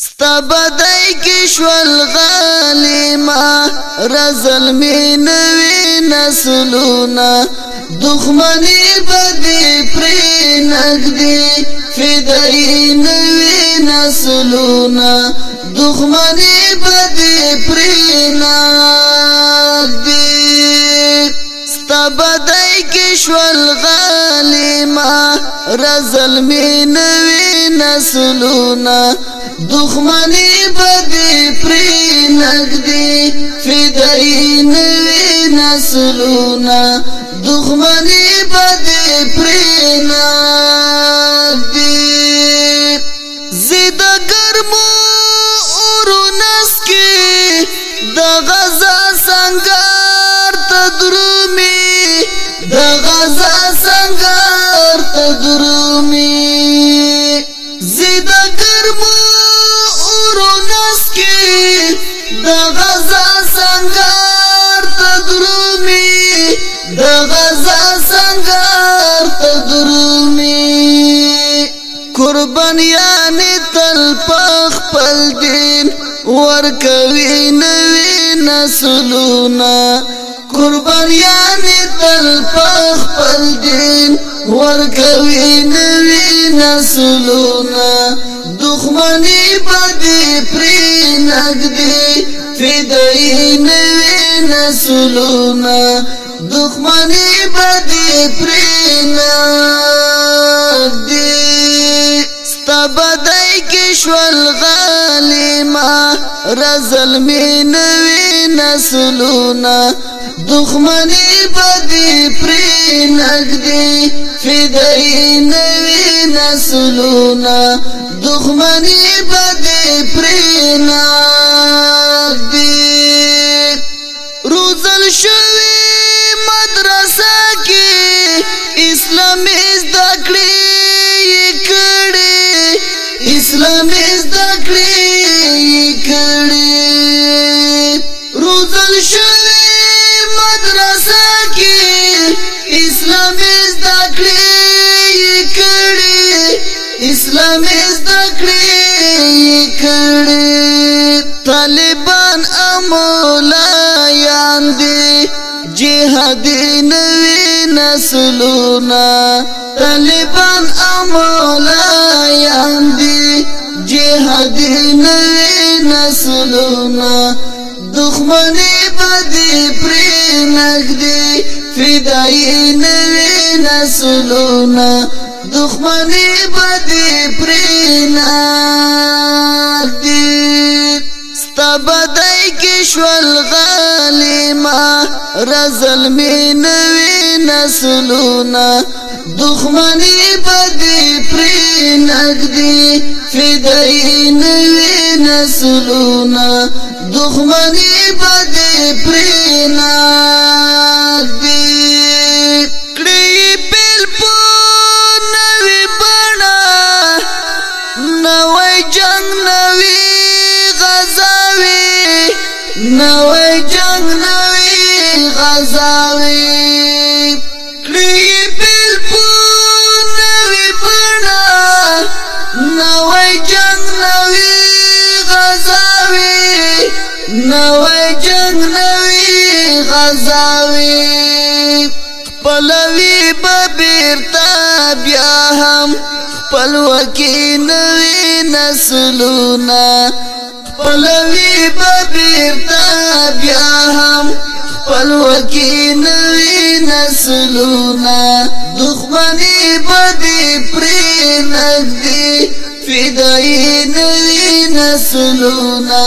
ستبدای کې شول غالیما رزل می نوې نسلونه دښمنی بدې پرې نګدي فدای نوې نسلونه دښمنی بدې پرې نګدي ستبدای کې شول غالیما رزل می نوې نسلونه دخمنی بدی پری نگدی فدائی نوی نسلونا دخمنی بدی پری نگدی زید گرمو اورو نسکی دا غزا سنگار تدرومی دا غزا سنگار تدرومی زید گرمو ورکوي نوې نسلونه قربانيان دل پخ پر دین ورکوي نوې نسلونه دښمني باندې پرې نګدي فدای نوې نسلونه دښمني باندې پرې نګدي ستبدای کې شول غا رزل می نوی نسلونا دخمنی بدی پری نگدی فدای نوی نسلونا دخمنی بدی پری نگدی روزل شوی مدرسه کی اسلام از دکړی کړي اسلام از دکړی کړي طالبان امولا یاندي جهادي نوي نسلونا طالبان امولا یاندي جهادي نوي نسلونا دښمني بدی پرې نګدي فدای نوي نسلونا دخمنی بدی پرینار دی ستا بدای کشوال غالی ما رزل می نوی نسلونا دخمنی بدی پرینک دی فدای نوی نسلونا دخمنی بدی پرینک دی کڑی نوې جنگ نوې غزالې کړي بل په نوې پړا نوې جنگ نوې غزالې نوې جنگ نوې غزالې پلوي ببیرتا بیا هم پلوکی نوې نسلونه خپلوي ببیرتا بیا هم خپلوکی نوی نسلونا دخمنی بدی پری نگدی فدائی نوی نسلونا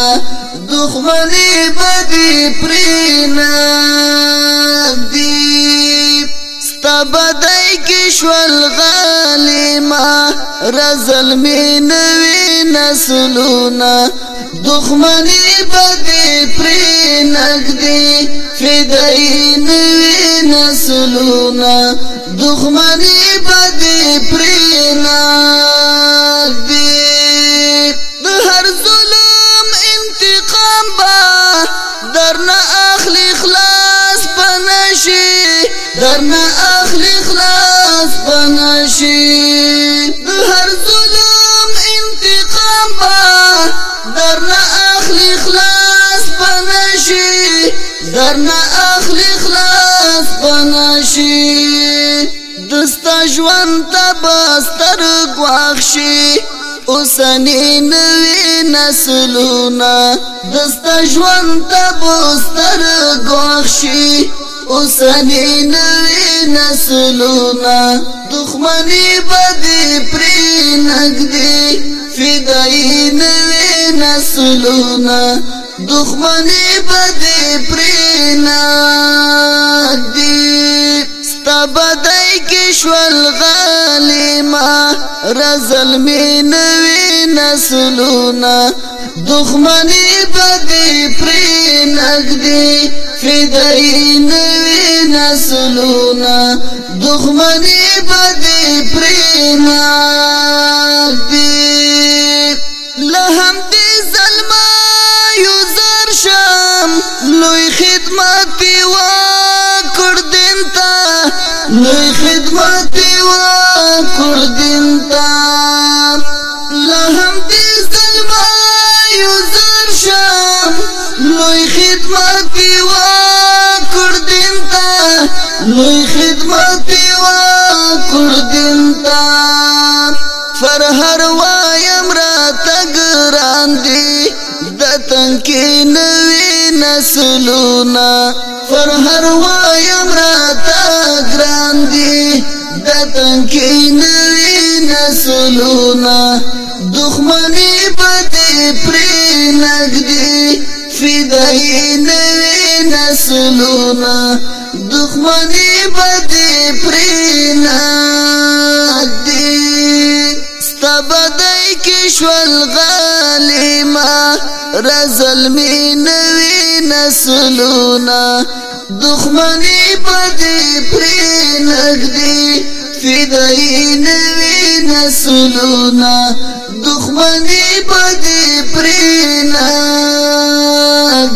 دخمنی بدی پری نگدی ستا بدائی کشوال غالیما رزل می نوی نسلونا دخمنی بدی پری نگدی فدائی نوی نسلونا دخمنی بدی پری نگدی دهر ظلم درنا اخلي خلاص بنشي درنا اخلي خلاص بنشي دستا ژوند ته بستر غواخشي اوسنی نوی نسلونا دستا ژوند ته بستر غواخشي اوسنی نوی نسلونا دخمنی بدی پری نگدی فدائی نوی نسلونا دخمنی بدی پری نگدی ستا بدائی کشوال غالیما رزل می نوی نسلونا دخمنی بدی پری نگدی فدائی نوی نسلونا دخمنی بدی پری نگدی لهم دی ظلما یوزر شم لوی خدمتی وکر دین تا لوی خدمتی وکر دین تا حاضر شم لوی خدمت پیوا کردین تا لوی خدمت پیوا کردین تا فرهر وایم را تگران دی دتن کی نوی نسلونا فرهر وایم را تگران دی دتن کی نوی نسلونا دخمنی بدی پری نگدی فدائی نوی نسلونا دخمنی بدی پری نگدی ستبدائی کشوال غالیما رزلمی نوی نسلونا دخمنی بدی پری نگدی فدائی نوی نسلونا دخمنی بدی پرینا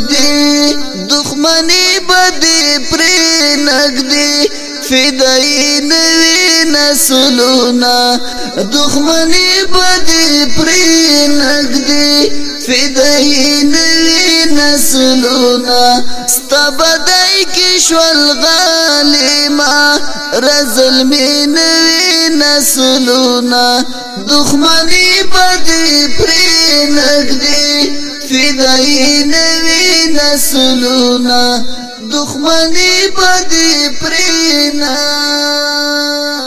دی دخمنی بدی پرینک دی فدائی نسلونا دخمنی بدی پری نگدی فدای نوی نسلونا ستا بدای کشوال غالیما رزل می نوی نسلونا دخمنی بدی پری نگدی فدای نوی نسلونا دخمنی بدی پری نگدی